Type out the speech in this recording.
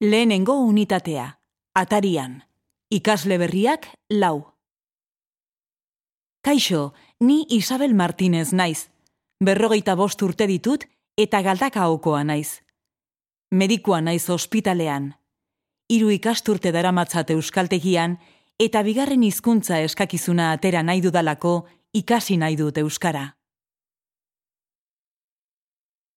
Lehenengo unitatea, atarian, ikasle berriak lau. Kaixo, ni Isabel Martinez naiz. Berrogeita bost urte ditut eta galdakaokoa naiz. Medikua naiz ospitalean. Hiru ikasturte daramatzat euskaltegian eta bigarren hizkuntza eskakizuna atera nahi dudalako ikasi nahi dut euskara.